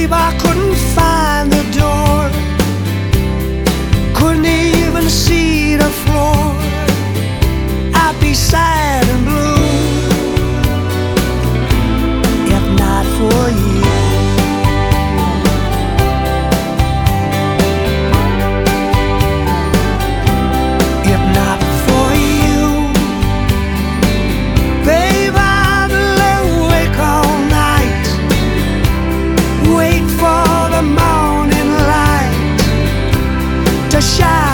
Babe, I couldn't find the door, couldn't even see the floor. shine.